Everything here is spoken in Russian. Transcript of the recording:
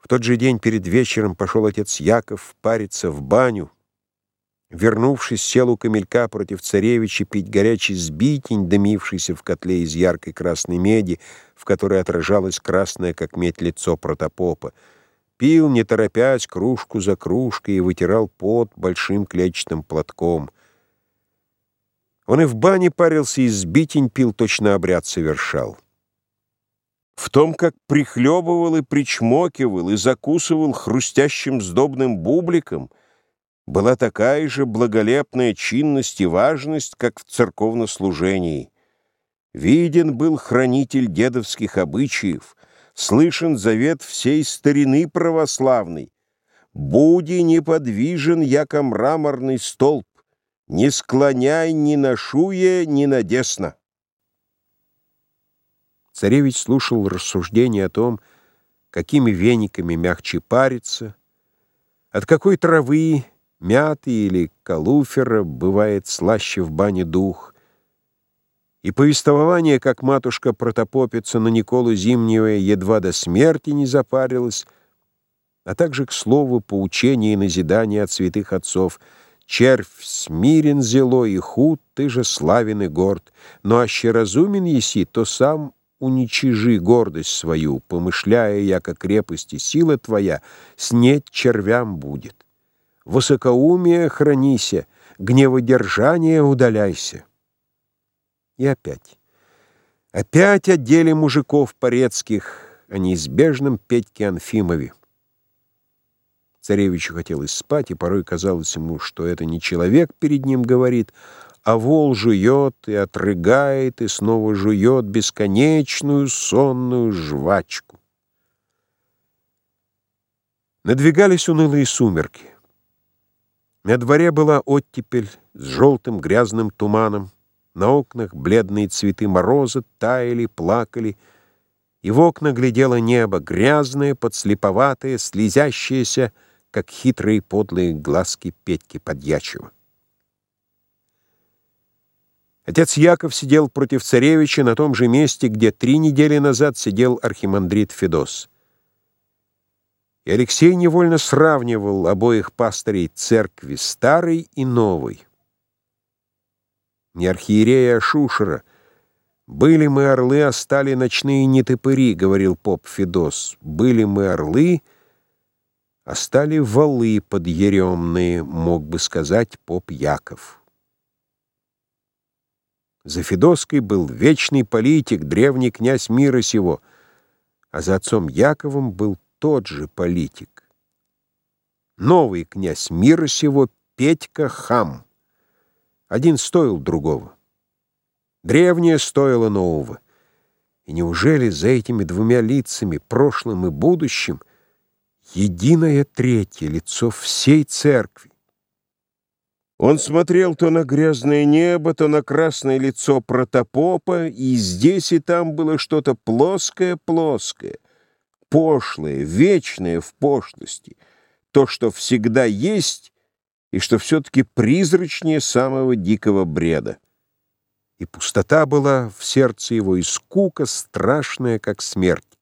В тот же день перед вечером пошел отец Яков париться в баню. Вернувшись, сел у камелька против царевича пить горячий сбитень, дымившийся в котле из яркой красной меди, в которой отражалось красное, как медь, лицо протопопа. Пил, не торопясь, кружку за кружкой и вытирал пот большим клетчатым платком. Он и в бане парился, и сбитень пил, точно обряд совершал. В том, как прихлебывал и причмокивал, и закусывал хрустящим сдобным бубликом, была такая же благолепная чинность и важность, как в церковнослужении. Виден был хранитель дедовских обычаев, слышен завет всей старины православной. «Буди неподвижен, яко мраморный столб, не склоняй ни на шуе, ни на десно». Царевич слушал рассуждения о том, какими вениками мягче париться, от какой травы, мяты или калуфера, бывает слаще в бане дух, и повествование, как матушка протопопица на Николу Зимнего едва до смерти не запарилась, а также, к слову, поучение и назидание от святых отцов — Червь смирен зело и худ, ты же славен и горд, но аще разумен еси, то сам уничижи гордость свою, помышляя, яко крепости сила твоя, снеть червям будет. Высокоумие хранися, гневодержание удаляйся. И опять. Опять о деле мужиков порецких, о неизбежном Петьке Анфимове. Царевичу хотелось спать, и порой казалось ему, что это не человек перед ним говорит, а вол жует и отрыгает, и снова жует бесконечную сонную жвачку. Надвигались унылые сумерки. На дворе была оттепель с желтым грязным туманом, на окнах бледные цветы мороза таяли, плакали, и в окна глядело небо, грязное, подслеповатое, слезящееся, как хитрые подлые глазки Петьки Подьячева. Отец Яков сидел против царевича на том же месте, где три недели назад сидел архимандрит Федос. И Алексей невольно сравнивал обоих пастырей церкви, старой и новой. Не архиерея, а Шушера. «Были мы орлы, а стали ночные нетопыри», — говорил поп Федос. «Были мы орлы, а стали валы подъеремные», — мог бы сказать поп Яков. За Федоской был вечный политик, древний князь мира сего, а за отцом Яковом был тот же политик. Новый князь мира сего Петька Хам. Один стоил другого. Древнее стоило нового. И неужели за этими двумя лицами, прошлым и будущим, единое третье лицо всей церкви? Он смотрел то на грязное небо, то на красное лицо протопопа, и здесь и там было что-то плоское-плоское, пошлое, вечное в пошлости, то, что всегда есть и что все-таки призрачнее самого дикого бреда. И пустота была в сердце его, и скука страшная, как смерть.